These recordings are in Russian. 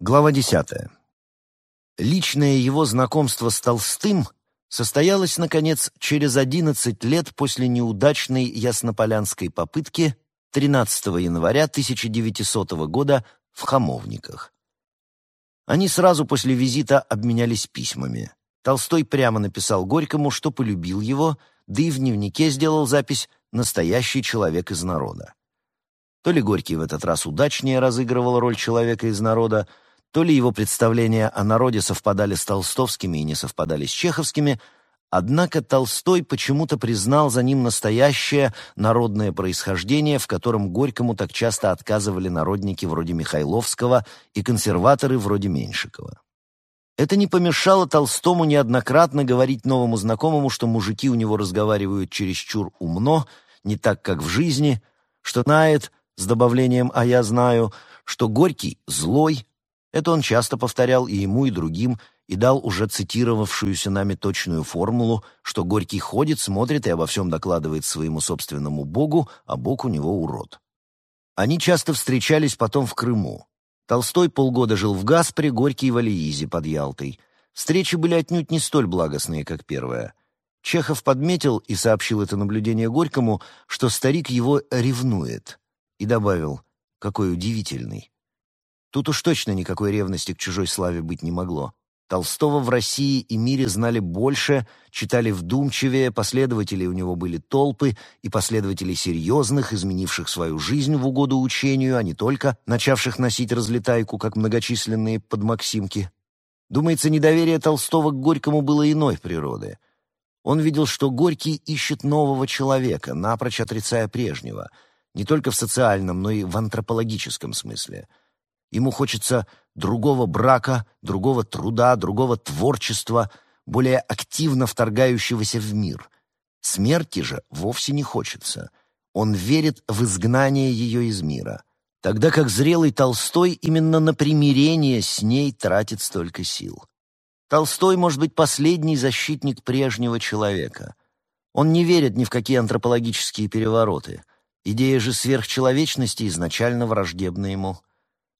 Глава десятая. Личное его знакомство с Толстым состоялось, наконец, через одиннадцать лет после неудачной яснополянской попытки 13 января 1900 года в Хамовниках. Они сразу после визита обменялись письмами. Толстой прямо написал Горькому, что полюбил его, да и в дневнике сделал запись «Настоящий человек из народа». То ли Горький в этот раз удачнее разыгрывал роль человека из народа, то ли его представления о народе совпадали с толстовскими и не совпадали с чеховскими, однако Толстой почему-то признал за ним настоящее народное происхождение, в котором Горькому так часто отказывали народники вроде Михайловского и консерваторы вроде Меньшикова. Это не помешало Толстому неоднократно говорить новому знакомому, что мужики у него разговаривают чересчур умно, не так, как в жизни, что знает, с добавлением «а я знаю», что Горький злой, это он часто повторял и ему, и другим, и дал уже цитировавшуюся нами точную формулу, что Горький ходит, смотрит и обо всем докладывает своему собственному Богу, а Бог у него урод. Они часто встречались потом в Крыму. Толстой полгода жил в Гаспре, Горький в Алиизе под Ялтой. Встречи были отнюдь не столь благостные, как первая. Чехов подметил и сообщил это наблюдение Горькому, что старик его ревнует, и добавил «какой удивительный». Тут уж точно никакой ревности к чужой славе быть не могло. Толстого в России и мире знали больше, читали вдумчивее, последователей у него были толпы, и последователей серьезных, изменивших свою жизнь в угоду учению, а не только начавших носить разлетайку, как многочисленные подмаксимки. Думается, недоверие Толстого к Горькому было иной природы. Он видел, что Горький ищет нового человека, напрочь отрицая прежнего, не только в социальном, но и в антропологическом смысле — Ему хочется другого брака, другого труда, другого творчества, более активно вторгающегося в мир. Смерти же вовсе не хочется. Он верит в изгнание ее из мира. Тогда как зрелый Толстой именно на примирение с ней тратит столько сил. Толстой может быть последний защитник прежнего человека. Он не верит ни в какие антропологические перевороты. Идея же сверхчеловечности изначально враждебна ему.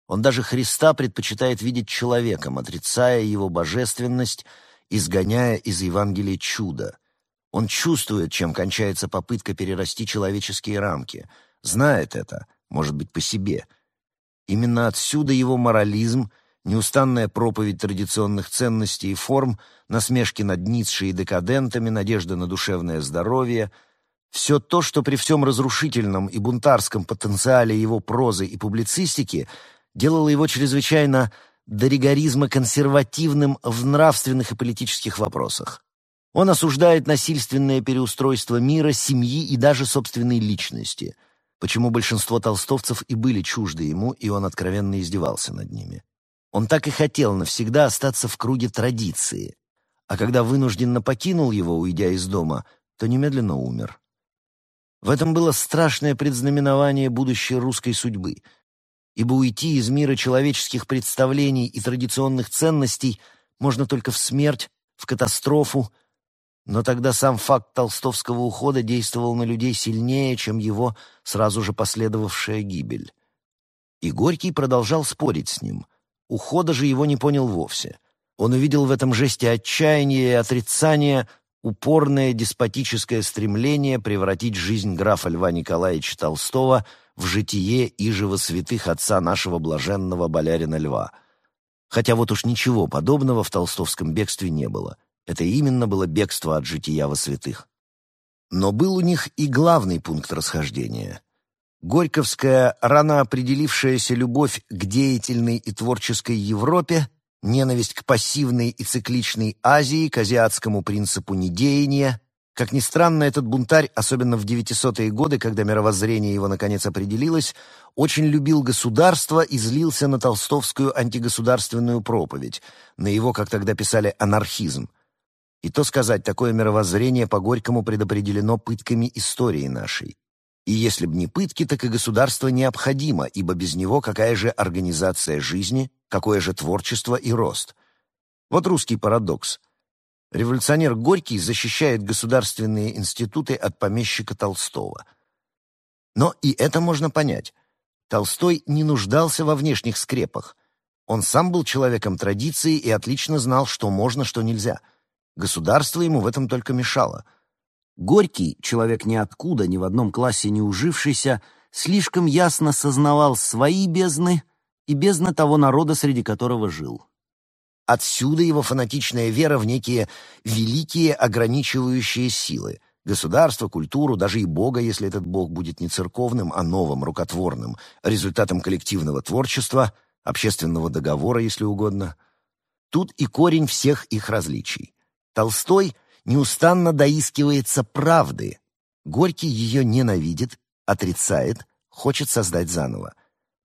Он даже Христа предпочитает видеть человеком, отрицая его божественность, изгоняя из Евангелия чудо. Он чувствует, чем кончается попытка перерасти человеческие рамки, знает это, может быть, по себе. Именно отсюда его морализм, неустанная проповедь традиционных ценностей и форм, насмешки над Ницше и декадентами, надежда на душевное здоровье — все то, что при всем разрушительном и бунтарском потенциале его прозы и публицистики делало его чрезвычайно до ригоризма консервативным в нравственных и политических вопросах. Он осуждает насильственное переустройство мира, семьи и даже собственной личности, почему большинство толстовцев и были чужды ему, и он откровенно издевался над ними. Он так и хотел навсегда остаться в круге традиции, а когда вынужденно покинул его, уйдя из дома, то немедленно умер. В этом было страшное предзнаменование будущей русской судьбы — ибо уйти из мира человеческих представлений и традиционных ценностей можно только в смерть, в катастрофу, но тогда сам факт толстовского ухода действовал на людей сильнее, чем его сразу же последовавшая гибель. И Горький продолжал спорить с ним. Ухода же его не понял вовсе. Он увидел в этом жесте отчаяния и отрицания упорное деспотическое стремление превратить жизнь графа Льва Николаевича Толстого — в житие ижего святых отца нашего блаженного болярина Льва. Хотя вот уж ничего подобного в толстовском бегстве не было. Это именно было бегство от жития во святых. Но был у них и главный пункт расхождения. Горьковская, рано определившаяся любовь к деятельной и творческой Европе, ненависть к пассивной и цикличной Азии, к азиатскому принципу недеяния, как ни странно, этот бунтарь, особенно в 900-е годы, когда мировоззрение его наконец определилось, очень любил государство и злился на толстовскую антигосударственную проповедь, на его, как тогда писали, анархизм. И то сказать, такое мировоззрение по Горькому предопределено пытками истории нашей. И если б не пытки, так и государство необходимо, ибо без него какая же организация жизни, какое же творчество и рост. Вот русский парадокс – Революционер Горький защищает государственные институты от помещика Толстого. Но и это можно понять. Толстой не нуждался во внешних скрепах. Он сам был человеком традиции и отлично знал, что можно, что нельзя. Государство ему в этом только мешало. Горький, человек ниоткуда, ни в одном классе не ужившийся, слишком ясно сознавал свои бездны и бездны того народа, среди которого жил. Отсюда его фанатичная вера в некие великие ограничивающие силы — государство, культуру, даже и Бога, если этот Бог будет не церковным, а новым, рукотворным, результатом коллективного творчества — общественного договора, если угодно. Тут и корень всех их различий. Толстой неустанно доискивается правды. Горький ее ненавидит, отрицает, хочет создать заново.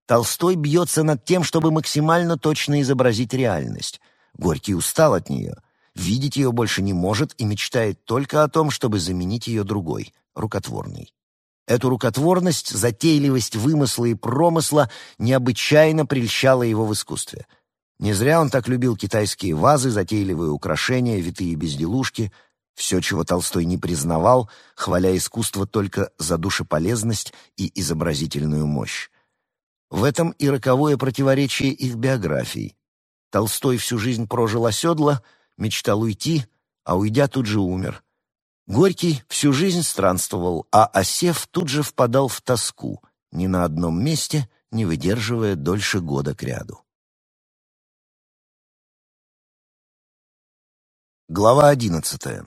Толстой бьется над тем, чтобы максимально точно изобразить реальность. Горький устал от нее, видеть ее больше не может и мечтает только о том, чтобы заменить ее другой, рукотворной. Эту рукотворность, затейливость вымысла и промысла необычайно прельщала его в искусстве. Не зря он так любил китайские вазы, затейливые украшения, витые безделушки, все, чего Толстой не признавал, хваля искусство только за душеполезность и изобразительную мощь. В этом и роковое противоречие их биографий. Толстой всю жизнь прожил оседло, мечтал уйти, а уйдя тут же умер. Горький всю жизнь странствовал, а осев тут же впадал в тоску, ни на одном месте не выдерживая дольше года кряду. Глава одиннадцатая.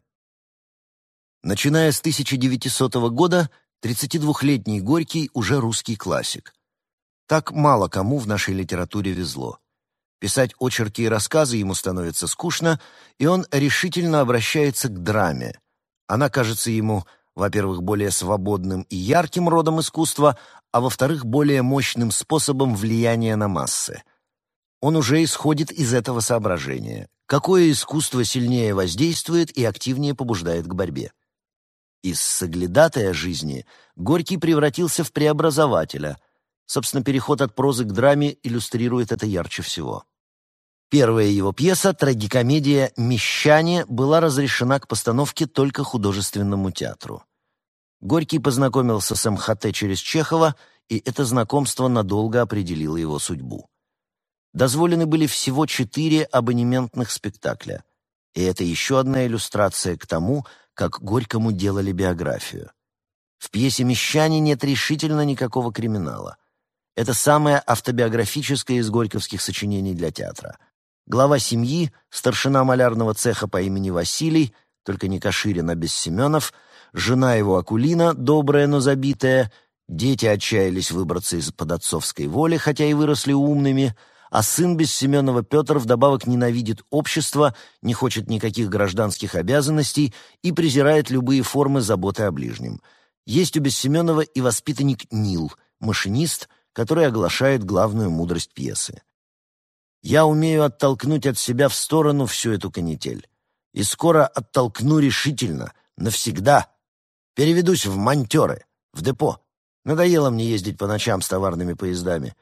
Начиная с 1900 года, 32-летний Горький уже русский классик. Так мало кому в нашей литературе везло. Писать очерки и рассказы ему становится скучно, и он решительно обращается к драме, она кажется ему, во-первых, более свободным и ярким родом искусства, а во-вторых, более мощным способом влияния на массы. Он уже исходит из этого соображения. Какое искусство сильнее воздействует и активнее побуждает к борьбе? Из соглядатая жизни Горький превратился в преобразователя. Собственно, переход от прозы к драме иллюстрирует это ярче всего. Первая его пьеса, трагикомедия «Мещане», была разрешена к постановке только художественному театру. Горький познакомился с МХТ через Чехова, и это знакомство надолго определило его судьбу. Дозволены были всего четыре абонементных спектакля, и это еще одна иллюстрация к тому, как Горькому делали биографию. В пьесе «Мещане» нет решительно никакого криминала. Это самое автобиографическое из горьковских сочинений для театра — глава семьи, старшина малярного цеха по имени Василий, только не Каширин, а Бессеменов, жена его Акулина, добрая, но забитая, дети отчаялись выбраться из-под отцовской воли, хотя и выросли умными, а сын Бессеменова Петр вдобавок ненавидит общество, не хочет никаких гражданских обязанностей и презирает любые формы заботы о ближнем. Есть у Бессеменова и воспитанник Нил, машинист, который оглашает главную мудрость пьесы. Я умею оттолкнуть от себя в сторону всю эту канитель. И скоро оттолкну решительно, навсегда. Переведусь в монтеры, в депо. Надоело мне ездить по ночам с товарными поездами.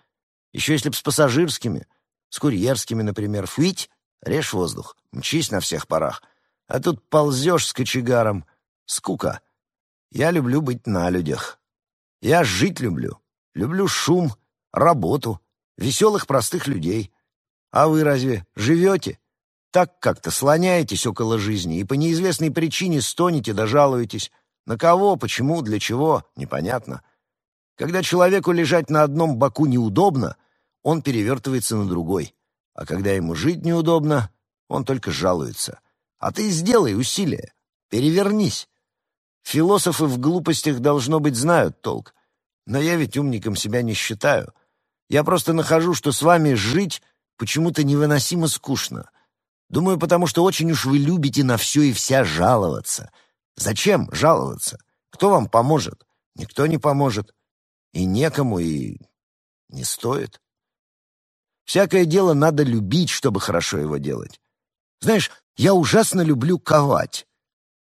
Еще если б с пассажирскими, с курьерскими, например. Фуить, режь воздух, мчись на всех парах. А тут ползешь с кочегаром. Скука. Я люблю быть на людях. Я жить люблю. Люблю шум, работу, веселых простых людей. А вы разве живете? Так как-то слоняетесь около жизни и по неизвестной причине стонете да жалуетесь. На кого, почему, для чего — непонятно. Когда человеку лежать на одном боку неудобно, он перевертывается на другой. А когда ему жить неудобно, он только жалуется. А ты сделай усилие, перевернись. Философы в глупостях, должно быть, знают толк. Но я ведь умником себя не считаю. Я просто нахожу, что с вами жить почему-то невыносимо скучно. Думаю, потому что очень уж вы любите на все и вся жаловаться. Зачем жаловаться? Кто вам поможет? Никто не поможет. И некому, и не стоит. Всякое дело надо любить, чтобы хорошо его делать. Знаешь, я ужасно люблю ковать.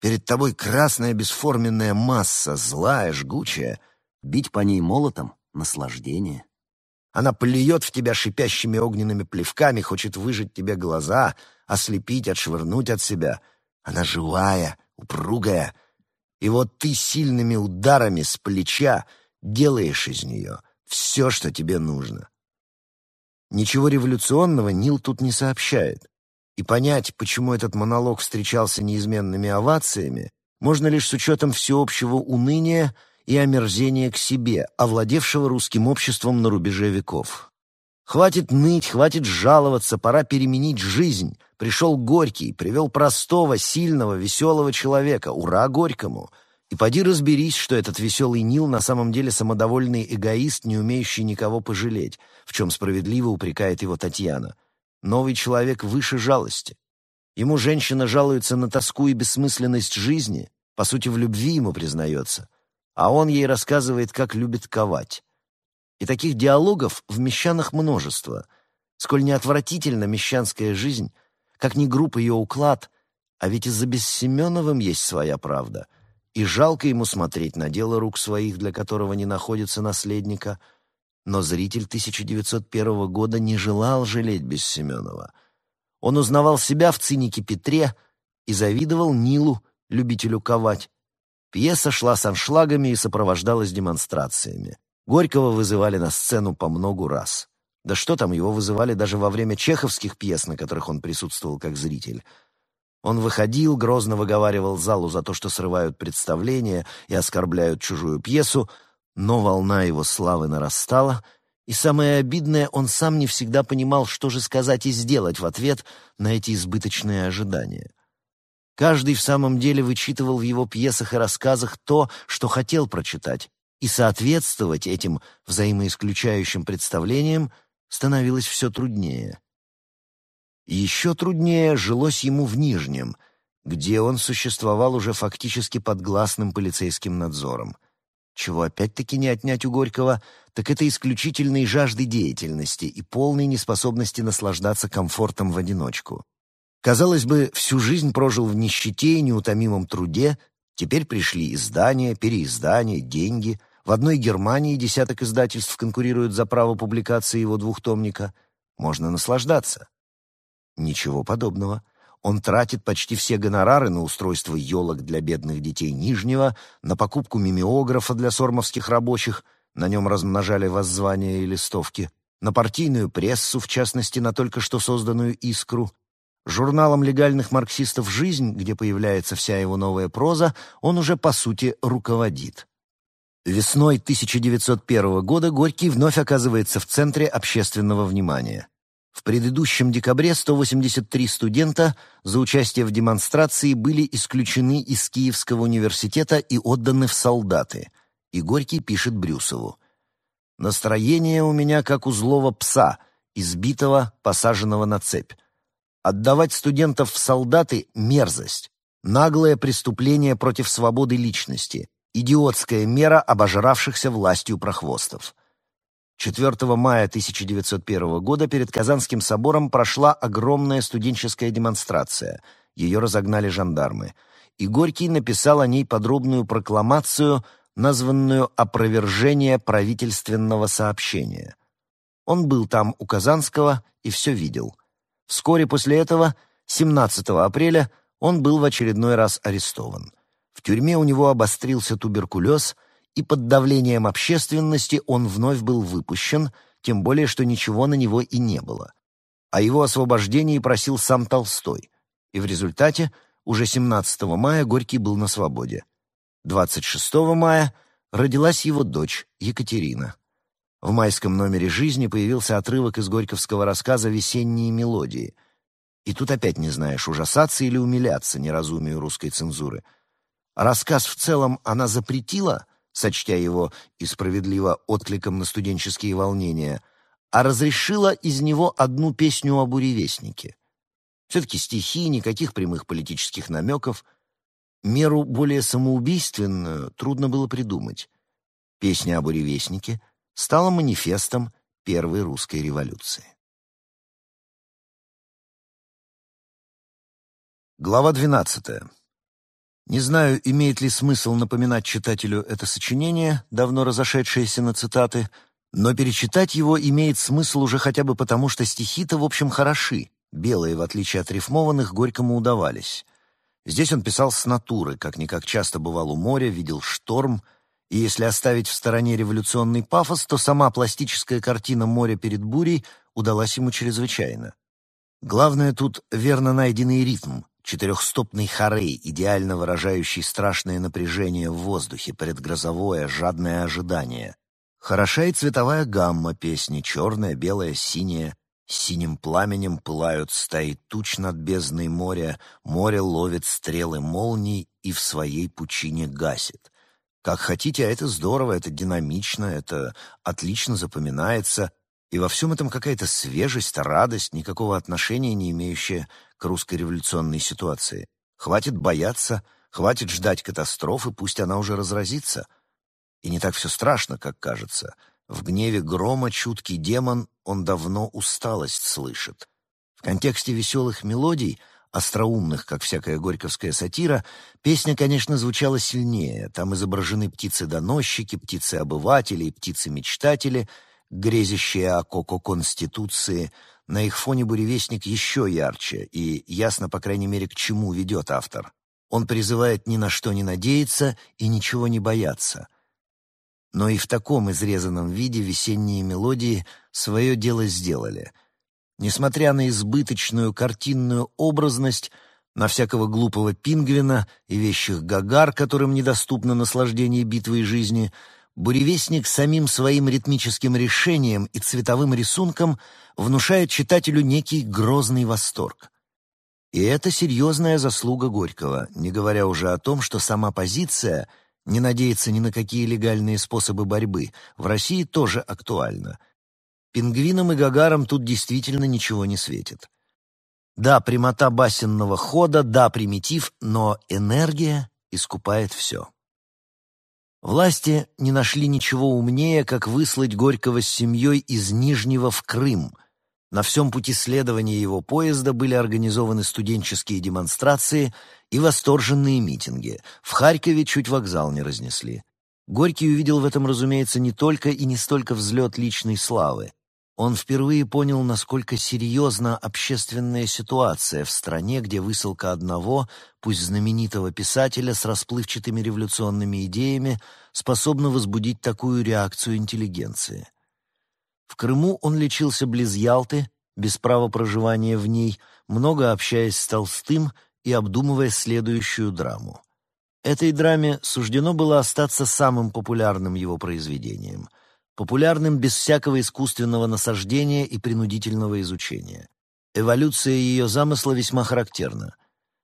Перед тобой красная бесформенная масса, злая, жгучая. Бить по ней молотом — наслаждение. Она плюет в тебя шипящими огненными плевками, хочет выжать тебе глаза, ослепить, отшвырнуть от себя. Она живая, упругая. И вот ты сильными ударами с плеча делаешь из нее все, что тебе нужно. Ничего революционного Нил тут не сообщает. И понять, почему этот монолог встречался неизменными овациями, можно лишь с учетом всеобщего уныния и омерзения к себе, овладевшего русским обществом на рубеже веков. Хватит ныть, хватит жаловаться, пора переменить жизнь. Пришел Горький, привел простого, сильного, веселого человека. Ура Горькому! И поди разберись, что этот веселый Нил на самом деле самодовольный эгоист, не умеющий никого пожалеть, в чем справедливо упрекает его Татьяна. Новый человек выше жалости. Ему женщина жалуется на тоску и бессмысленность жизни, по сути, в любви ему признается, а он ей рассказывает, как любит ковать. И таких диалогов в мещанах множество. Сколь неотвратительна мещанская жизнь, как ни груб ее уклад, а ведь и за Бессеменовым есть своя правда. И жалко ему смотреть на дело рук своих, для которого не находится наследника. Но зритель 1901 года не желал жалеть Бессеменова. Он узнавал себя в цинике Петре и завидовал Нилу, любителю ковать. Пьеса шла с аншлагами и сопровождалась демонстрациями. Горького вызывали на сцену по многу раз. Да что там, его вызывали даже во время чеховских пьес, на которых он присутствовал как зритель. Он выходил, грозно выговаривал залу за то, что срывают представление и оскорбляют чужую пьесу, но волна его славы нарастала, и самое обидное, он сам не всегда понимал, что же сказать и сделать в ответ на эти избыточные ожидания. Каждый в самом деле вычитывал в его пьесах и рассказах то, что хотел прочитать, и соответствовать этим взаимоисключающим представлениям становилось все труднее. Еще труднее жилось ему в Нижнем, где он существовал уже фактически под гласным полицейским надзором. Чего опять-таки не отнять у Горького, так это исключительной жажды деятельности и полной неспособности наслаждаться комфортом в одиночку. Казалось бы, всю жизнь прожил в нищете и неутомимом труде, теперь пришли издания, переиздания, деньги — в одной Германии десяток издательств конкурируют за право публикации его двухтомника. Можно наслаждаться. Ничего подобного. Он тратит почти все гонорары на устройство елок для бедных детей Нижнего, на покупку мимеографа для сормовских рабочих, на нем размножали воззвания и листовки, на партийную прессу, в частности, на только что созданную «Искру», Журналом легальных марксистов «Жизнь», где появляется вся его новая проза, он уже, по сути, руководит. Весной 1901 года Горький вновь оказывается в центре общественного внимания. В предыдущем декабре 183 студента за участие в демонстрации были исключены из Киевского университета и отданы в солдаты. И Горький пишет Брюсову. «Настроение у меня как у злого пса, избитого, посаженного на цепь. Отдавать студентов в солдаты — мерзость, наглое преступление против свободы личности, Идиотская мера обожравшихся властью прохвостов. 4 мая 1901 года перед Казанским собором прошла огромная студенческая демонстрация. Ее разогнали жандармы. И Горький написал о ней подробную прокламацию, названную «Опровержение правительственного сообщения». Он был там у Казанского и все видел. Вскоре после этого, 17 апреля, он был в очередной раз арестован. В тюрьме у него обострился туберкулез, и под давлением общественности он вновь был выпущен, тем более, что ничего на него и не было. О его освобождении просил сам Толстой, и в результате уже 17 мая Горький был на свободе. 26 мая родилась его дочь Екатерина. В майском номере «Жизни» появился отрывок из горьковского рассказа «Весенние мелодии». И тут опять не знаешь, ужасаться или умиляться неразумию русской цензуры — Рассказ в целом она запретила, сочтя его и справедливо откликом на студенческие волнения, а разрешила из него одну песню о буревестнике. Все-таки стихи, никаких прямых политических намеков. Меру более самоубийственную трудно было придумать. Песня о буревестнике стала манифестом Первой русской революции. Глава двенадцатая. Не знаю, имеет ли смысл напоминать читателю это сочинение, давно разошедшееся на цитаты, но перечитать его имеет смысл уже хотя бы потому, что стихи-то, в общем, хороши, белые, в отличие от рифмованных, Горькому удавались. Здесь он писал с натуры, как-никак часто бывал у моря, видел шторм, и если оставить в стороне революционный пафос, то сама пластическая картина моря перед бурей удалась ему чрезвычайно. Главное тут верно найденный ритм, четырехстопный хорей, идеально выражающий страшное напряжение в воздухе, предгрозовое, жадное ожидание. Хороша и цветовая гамма песни, черная, белая, синяя. Синим пламенем пылают стаи туч над бездной моря, море ловит стрелы молний и в своей пучине гасит. Как хотите, а это здорово, это динамично, это отлично запоминается, и во всем этом какая-то свежесть, радость, никакого отношения не имеющая к русской революционной ситуации. Хватит бояться, хватит ждать катастрофы, пусть она уже разразится. И не так все страшно, как кажется. В гневе грома чуткий демон, он давно усталость слышит. В контексте веселых мелодий — остроумных, как всякая горьковская сатира, песня, конечно, звучала сильнее. Там изображены птицы-доносчики, птицы-обыватели и птицы-мечтатели, грезящие о коко-конституции. На их фоне буревестник еще ярче, и ясно, по крайней мере, к чему ведет автор. Он призывает ни на что не надеяться и ничего не бояться. Но и в таком изрезанном виде весенние мелодии свое дело сделали — Несмотря на избыточную картинную образность, на всякого глупого пингвина и вещих гагар, которым недоступно наслаждение битвы и жизни, буревестник самим своим ритмическим решением и цветовым рисунком внушает читателю некий грозный восторг. И это серьезная заслуга Горького, не говоря уже о том, что сама позиция не надеется ни на какие легальные способы борьбы в России тоже актуальна — Пингвинам и гагарам тут действительно ничего не светит. Да, прямота басенного хода, да, примитив, но энергия искупает все. Власти не нашли ничего умнее, как выслать Горького с семьей из Нижнего в Крым. На всем пути следования его поезда были организованы студенческие демонстрации и восторженные митинги. В Харькове чуть вокзал не разнесли. Горький увидел в этом, разумеется, не только и не столько взлет личной славы. Он впервые понял, насколько серьезна общественная ситуация в стране, где высылка одного, пусть знаменитого писателя с расплывчатыми революционными идеями, способна возбудить такую реакцию интеллигенции. В Крыму он лечился близ Ялты, без права проживания в ней, много общаясь с Толстым и обдумывая следующую драму. Этой драме суждено было остаться самым популярным его произведением — популярным без всякого искусственного насаждения и принудительного изучения. Эволюция ее замысла весьма характерна.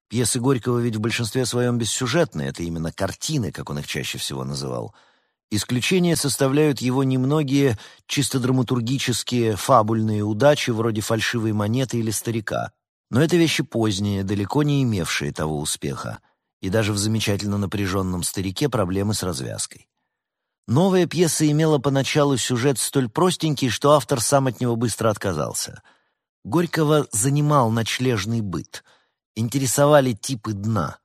Пьесы Горького ведь в большинстве своем бессюжетные, это именно картины, как он их чаще всего называл. Исключение составляют его немногие чисто драматургические, фабульные удачи вроде «Фальшивой монеты» или «Старика». Но это вещи поздние, далеко не имевшие того успеха. И даже в замечательно напряженном «Старике» проблемы с развязкой. Новая пьеса имела поначалу сюжет столь простенький, что автор сам от него быстро отказался. Горького занимал ночлежный быт. Интересовали типы дна.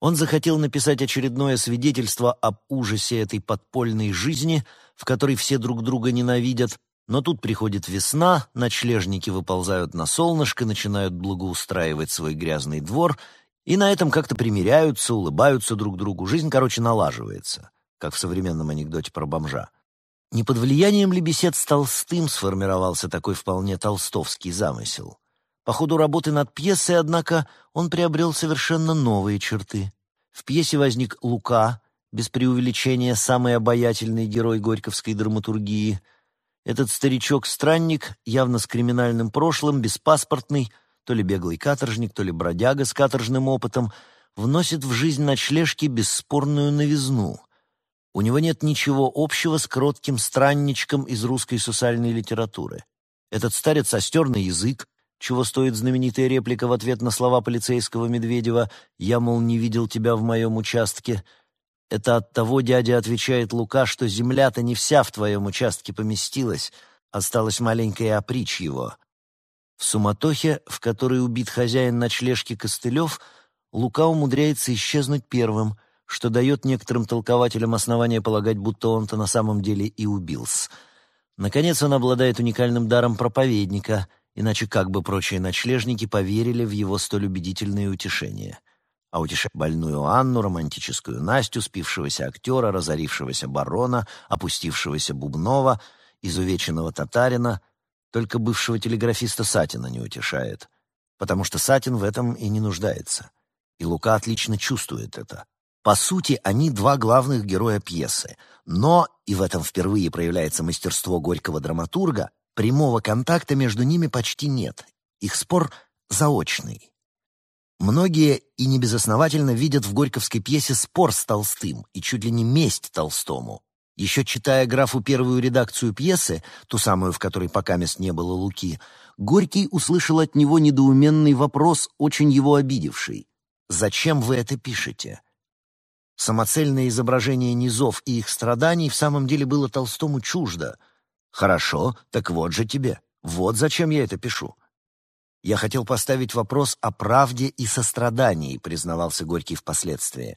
Он захотел написать очередное свидетельство об ужасе этой подпольной жизни, в которой все друг друга ненавидят, но тут приходит весна, ночлежники выползают на солнышко, начинают благоустраивать свой грязный двор, и на этом как-то примиряются, улыбаются друг другу, жизнь, короче, налаживается как в современном анекдоте про бомжа. Не под влиянием ли бесед с Толстым сформировался такой вполне толстовский замысел? По ходу работы над пьесой, однако, он приобрел совершенно новые черты. В пьесе возник Лука, без преувеличения самый обаятельный герой горьковской драматургии. Этот старичок-странник, явно с криминальным прошлым, беспаспортный, то ли беглый каторжник, то ли бродяга с каторжным опытом, вносит в жизнь ночлежки бесспорную новизну. У него нет ничего общего с кротким странничком из русской социальной литературы. Этот старец остер на язык, чего стоит знаменитая реплика в ответ на слова полицейского Медведева «Я, мол, не видел тебя в моем участке». Это от того дядя отвечает Лука, что земля-то не вся в твоем участке поместилась, осталась маленькая опричь его. В суматохе, в которой убит хозяин ночлежки Костылев, Лука умудряется исчезнуть первым — что дает некоторым толкователям основание полагать, будто он-то на самом деле и убился. Наконец, он обладает уникальным даром проповедника, иначе как бы прочие ночлежники поверили в его столь убедительные утешения. А утешать больную Анну, романтическую Настю, спившегося актера, разорившегося барона, опустившегося Бубнова, изувеченного татарина, Только бывшего телеграфиста Сатина не утешает, потому что Сатин в этом и не нуждается. И Лука отлично чувствует это. По сути, они два главных героя пьесы, но, и в этом впервые проявляется мастерство горького драматурга, прямого контакта между ними почти нет. Их спор заочный. Многие и небезосновательно видят в горьковской пьесе спор с Толстым и чуть ли не месть Толстому. Еще читая графу первую редакцию пьесы, ту самую, в которой пока мест не было Луки, Горький услышал от него недоуменный вопрос, очень его обидевший. «Зачем вы это пишете?» Самоцельное изображение низов и их страданий в самом деле было Толстому чуждо. «Хорошо, так вот же тебе. Вот зачем я это пишу. Я хотел поставить вопрос о правде и сострадании, признавался Горький впоследствии.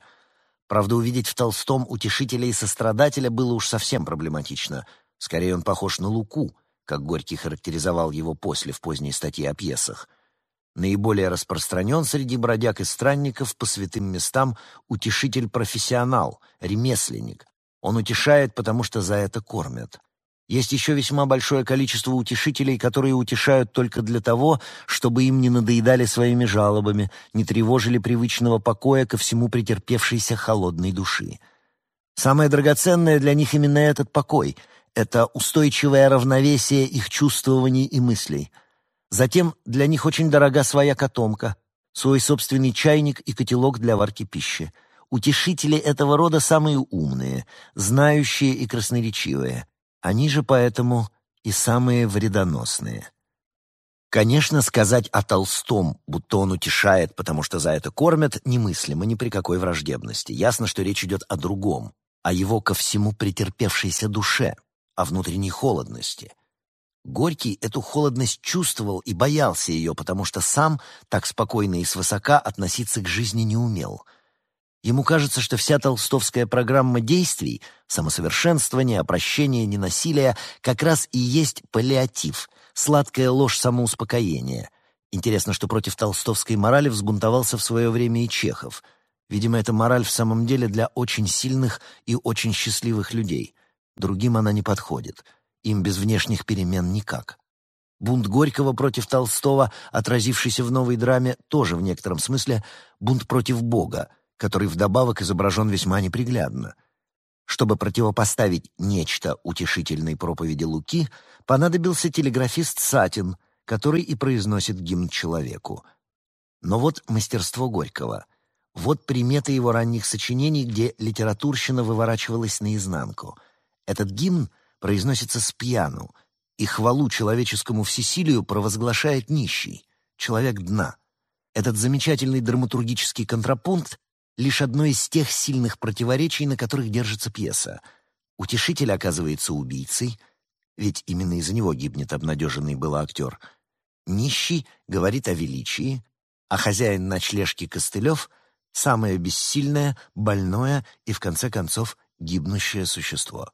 Правда, увидеть в Толстом утешителя и сострадателя было уж совсем проблематично. Скорее, он похож на Луку, как Горький характеризовал его после в поздней статье о пьесах. Наиболее распространен среди бродяг и странников по святым местам утешитель-профессионал, ремесленник. Он утешает, потому что за это кормят. Есть еще весьма большое количество утешителей, которые утешают только для того, чтобы им не надоедали своими жалобами, не тревожили привычного покоя ко всему претерпевшейся холодной души. Самое драгоценное для них именно этот покой, это устойчивое равновесие их чувствований и мыслей. Затем для них очень дорога своя котомка, свой собственный чайник и котелок для варки пищи. Утешители этого рода самые умные, знающие и красноречивые. Они же поэтому и самые вредоносные. Конечно, сказать о Толстом, будто он утешает, потому что за это кормят, немыслимо ни при какой враждебности. Ясно, что речь идет о другом, о его ко всему претерпевшейся душе, о внутренней холодности. Горький эту холодность чувствовал и боялся ее, потому что сам так спокойно и свысока относиться к жизни не умел — Ему кажется, что вся толстовская программа действий — самосовершенствование, опрощение, ненасилие — как раз и есть паллиатив, сладкая ложь самоуспокоения. Интересно, что против толстовской морали взбунтовался в свое время и Чехов. Видимо, эта мораль в самом деле для очень сильных и очень счастливых людей. Другим она не подходит. Им без внешних перемен никак. Бунт Горького против Толстого, отразившийся в новой драме, тоже в некотором смысле бунт против Бога — который вдобавок изображен весьма неприглядно. Чтобы противопоставить нечто утешительной проповеди Луки, понадобился телеграфист Сатин, который и произносит гимн человеку. Но вот мастерство Горького. Вот приметы его ранних сочинений, где литературщина выворачивалась наизнанку. Этот гимн произносится с пьяну, и хвалу человеческому всесилию провозглашает нищий, человек дна. Этот замечательный драматургический контрапункт лишь одно из тех сильных противоречий, на которых держится пьеса. Утешитель оказывается убийцей, ведь именно из-за него гибнет обнадеженный был актер. Нищий говорит о величии, а хозяин ночлежки Костылев — самое бессильное, больное и, в конце концов, гибнущее существо.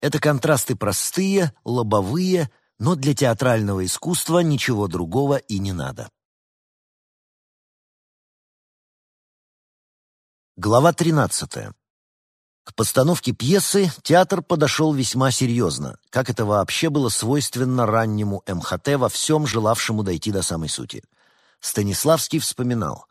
Это контрасты простые, лобовые, но для театрального искусства ничего другого и не надо. Глава 13. К постановке пьесы театр подошел весьма серьезно, как это вообще было свойственно раннему МХТ во всем желавшему дойти до самой сути. Станиславский вспоминал,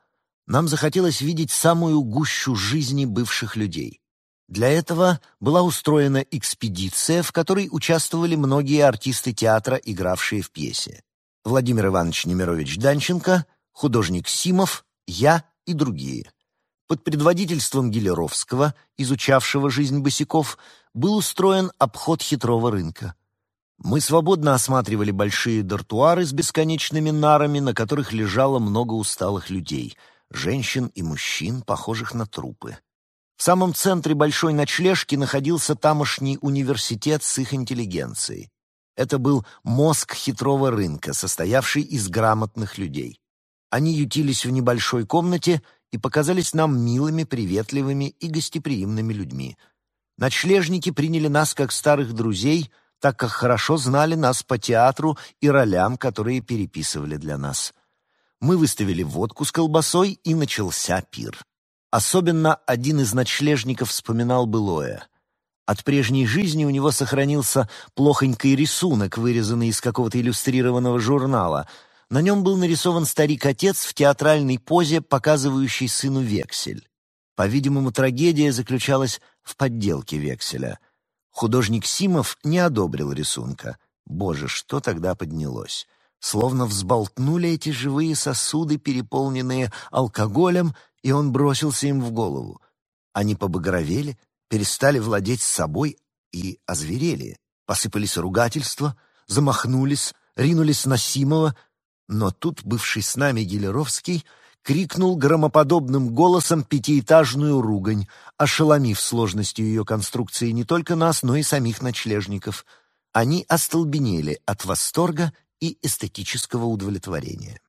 «Нам захотелось видеть самую гущу жизни бывших людей. Для этого была устроена экспедиция, в которой участвовали многие артисты театра, игравшие в пьесе. Владимир Иванович Немирович Данченко, художник Симов, я и другие. Под предводительством Гелеровского, изучавшего жизнь босиков, был устроен обход хитрого рынка. Мы свободно осматривали большие дартуары с бесконечными нарами, на которых лежало много усталых людей, женщин и мужчин, похожих на трупы. В самом центре большой ночлежки находился тамошний университет с их интеллигенцией. Это был мозг хитрого рынка, состоявший из грамотных людей. Они ютились в небольшой комнате и показались нам милыми, приветливыми и гостеприимными людьми. Ночлежники приняли нас как старых друзей, так как хорошо знали нас по театру и ролям, которые переписывали для нас. Мы выставили водку с колбасой, и начался пир. Особенно один из ночлежников вспоминал былое. От прежней жизни у него сохранился плохонький рисунок, вырезанный из какого-то иллюстрированного журнала. На нем был нарисован старик-отец в театральной позе, показывающий сыну вексель. По-видимому, трагедия заключалась в подделке векселя. Художник Симов не одобрил рисунка. Боже, что тогда поднялось? Словно взболтнули эти живые сосуды, переполненные алкоголем, и он бросился им в голову. Они побагровели, перестали владеть собой и озверели. Посыпались ругательства, замахнулись, ринулись на Симова, но тут бывший с нами Гелеровский крикнул громоподобным голосом пятиэтажную ругань, ошеломив сложностью ее конструкции не только нас, но и самих ночлежников. Они остолбенели от восторга и эстетического удовлетворения.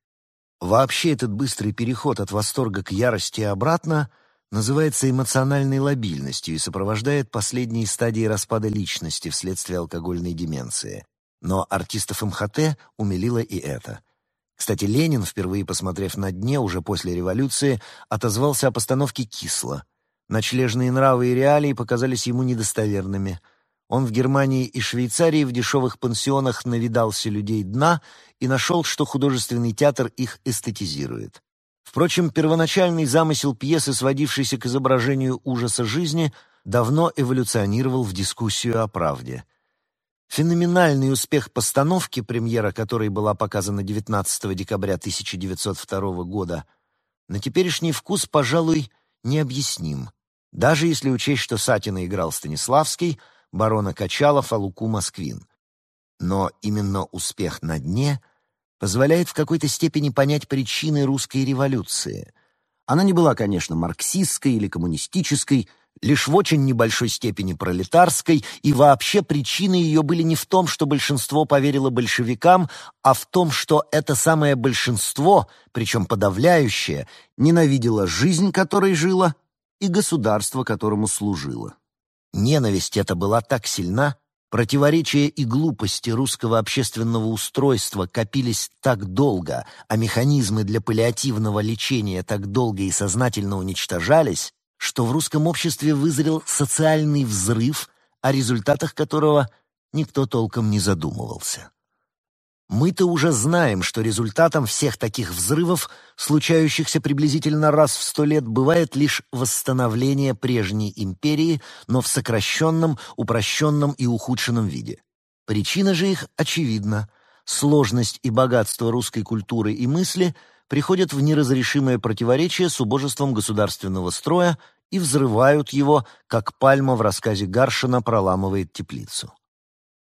Вообще этот быстрый переход от восторга к ярости и обратно называется эмоциональной лобильностью и сопровождает последние стадии распада личности вследствие алкогольной деменции. Но артистов МХТ умилило и это. Кстати, Ленин, впервые посмотрев на дне уже после революции, отозвался о постановке кисло. Ночлежные нравы и реалии показались ему недостоверными. Он в Германии и Швейцарии в дешевых пансионах навидался людей дна и нашел, что художественный театр их эстетизирует. Впрочем, первоначальный замысел пьесы, сводившийся к изображению ужаса жизни, давно эволюционировал в дискуссию о правде — Феноменальный успех постановки, премьера которой была показана 19 декабря 1902 года, на теперешний вкус, пожалуй, необъясним, даже если учесть, что Сатина играл Станиславский, барона Качалов, а Луку Москвин. Но именно успех на дне позволяет в какой-то степени понять причины русской революции. Она не была, конечно, марксистской или коммунистической, лишь в очень небольшой степени пролетарской, и вообще причины ее были не в том, что большинство поверило большевикам, а в том, что это самое большинство, причем подавляющее, ненавидело жизнь, которой жило, и государство, которому служило. Ненависть эта была так сильна, Противоречия и глупости русского общественного устройства копились так долго, а механизмы для паллиативного лечения так долго и сознательно уничтожались, что в русском обществе вызрел социальный взрыв, о результатах которого никто толком не задумывался. Мы-то уже знаем, что результатом всех таких взрывов, случающихся приблизительно раз в сто лет, бывает лишь восстановление прежней империи, но в сокращенном, упрощенном и ухудшенном виде. Причина же их очевидна. Сложность и богатство русской культуры и мысли – приходят в неразрешимое противоречие с убожеством государственного строя и взрывают его, как пальма в рассказе Гаршина проламывает теплицу.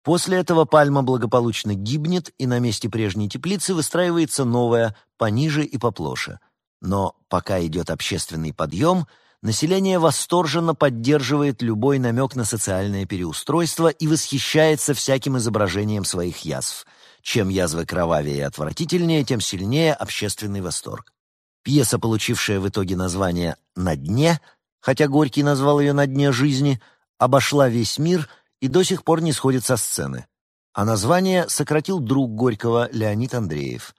После этого пальма благополучно гибнет, и на месте прежней теплицы выстраивается новая, пониже и поплоше. Но пока идет общественный подъем, население восторженно поддерживает любой намек на социальное переустройство и восхищается всяким изображением своих язв – чем язвы кровавее и отвратительнее, тем сильнее общественный восторг. Пьеса, получившая в итоге название «На дне», хотя Горький назвал ее «На дне жизни», обошла весь мир и до сих пор не сходит со сцены. А название сократил друг Горького Леонид Андреев.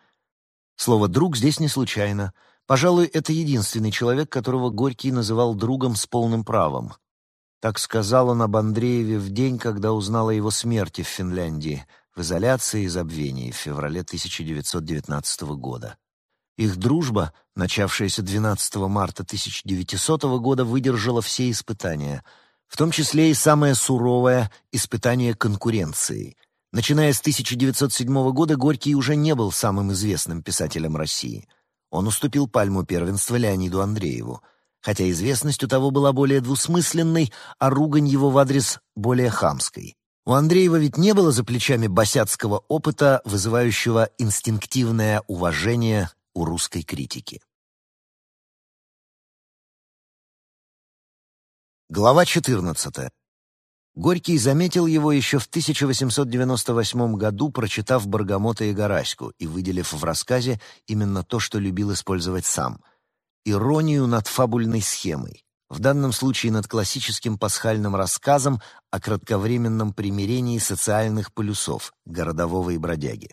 Слово «друг» здесь не случайно. Пожалуй, это единственный человек, которого Горький называл другом с полным правом. Так сказал он об Андрееве в день, когда узнал о его смерти в Финляндии — в изоляции и забвении в феврале 1919 года. Их дружба, начавшаяся 12 марта 1900 года, выдержала все испытания, в том числе и самое суровое — испытание конкуренцией. Начиная с 1907 года Горький уже не был самым известным писателем России. Он уступил пальму первенства Леониду Андрееву, хотя известность у того была более двусмысленной, а ругань его в адрес более хамской. У Андреева ведь не было за плечами босяцкого опыта, вызывающего инстинктивное уважение у русской критики. Глава 14. Горький заметил его еще в 1898 году, прочитав «Баргамота и Гораську» и выделив в рассказе именно то, что любил использовать сам — иронию над фабульной схемой в данном случае над классическим пасхальным рассказом о кратковременном примирении социальных полюсов, городового и бродяги.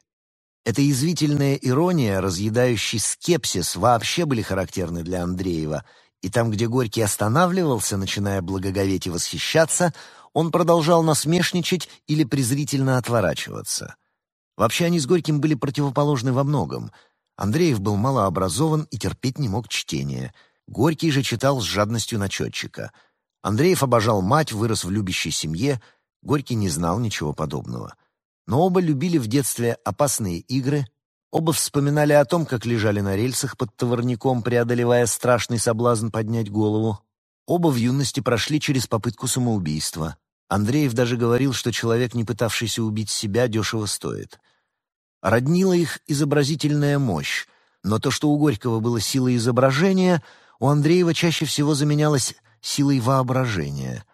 Эта язвительная ирония, разъедающий скепсис вообще были характерны для Андреева, и там, где Горький останавливался, начиная благоговеть и восхищаться, он продолжал насмешничать или презрительно отворачиваться. Вообще они с Горьким были противоположны во многом. Андреев был малообразован и терпеть не мог чтения. Горький же читал с жадностью начетчика. Андреев обожал мать, вырос в любящей семье. Горький не знал ничего подобного. Но оба любили в детстве опасные игры, оба вспоминали о том, как лежали на рельсах под товарником, преодолевая страшный соблазн поднять голову. Оба в юности прошли через попытку самоубийства. Андреев даже говорил, что человек, не пытавшийся убить себя, дешево стоит. Роднила их изобразительная мощь, но то, что у Горького было силой изображения, у Андреева чаще всего заменялось силой воображения.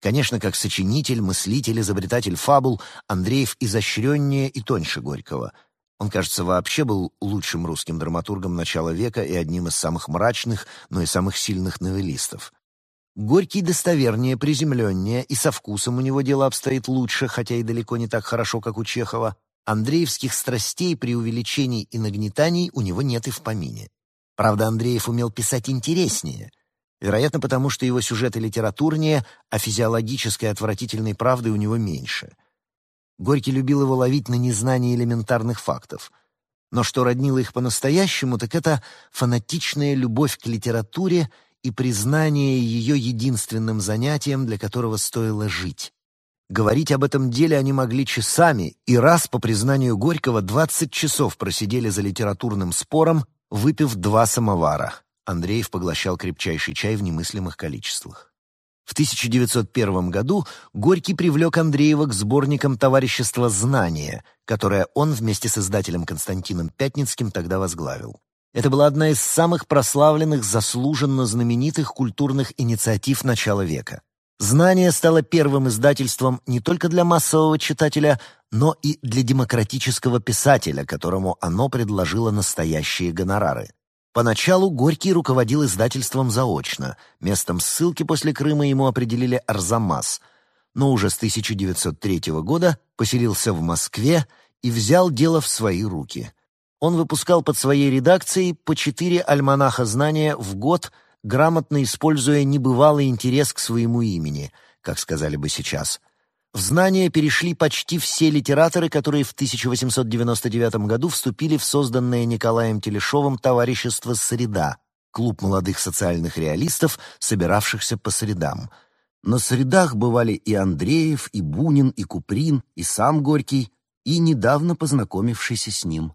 Конечно, как сочинитель, мыслитель, изобретатель фабул, Андреев изощреннее и тоньше Горького. Он, кажется, вообще был лучшим русским драматургом начала века и одним из самых мрачных, но и самых сильных новеллистов. Горький достовернее, приземленнее, и со вкусом у него дело обстоит лучше, хотя и далеко не так хорошо, как у Чехова. Андреевских страстей, преувеличений и нагнетаний у него нет и в помине. Правда, Андреев умел писать интереснее. Вероятно, потому что его сюжеты литературнее, а физиологической отвратительной правды у него меньше. Горький любил его ловить на незнании элементарных фактов. Но что роднило их по-настоящему, так это фанатичная любовь к литературе и признание ее единственным занятием, для которого стоило жить. Говорить об этом деле они могли часами, и раз, по признанию Горького, 20 часов просидели за литературным спором, выпив два самовара. Андреев поглощал крепчайший чай в немыслимых количествах. В 1901 году Горький привлек Андреева к сборникам товарищества «Знания», которое он вместе с издателем Константином Пятницким тогда возглавил. Это была одна из самых прославленных, заслуженно знаменитых культурных инициатив начала века. «Знание» стало первым издательством не только для массового читателя, но и для демократического писателя, которому оно предложило настоящие гонорары. Поначалу Горький руководил издательством заочно, местом ссылки после Крыма ему определили Арзамас, но уже с 1903 года поселился в Москве и взял дело в свои руки – он выпускал под своей редакцией по четыре альманаха знания в год, грамотно используя небывалый интерес к своему имени, как сказали бы сейчас. В знания перешли почти все литераторы, которые в 1899 году вступили в созданное Николаем Телешовым товарищество «Среда», клуб молодых социальных реалистов, собиравшихся по средам. На средах бывали и Андреев, и Бунин, и Куприн, и сам Горький, и недавно познакомившийся с ним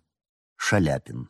Шаляпин.